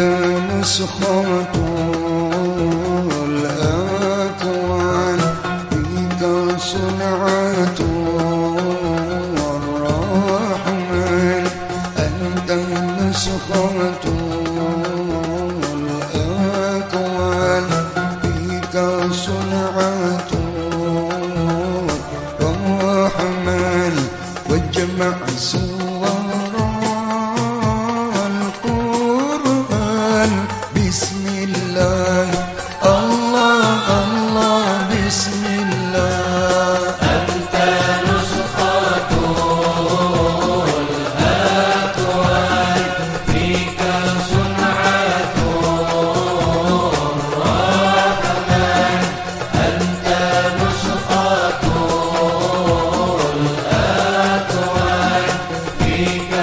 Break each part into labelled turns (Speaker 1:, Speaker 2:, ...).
Speaker 1: مسخرة الآتوان بك صنعته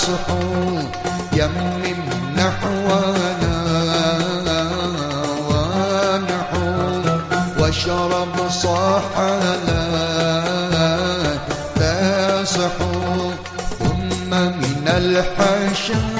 Speaker 1: سحور يم نحونا ونحو واشرب صحنا تاسحور ثم من الحشر.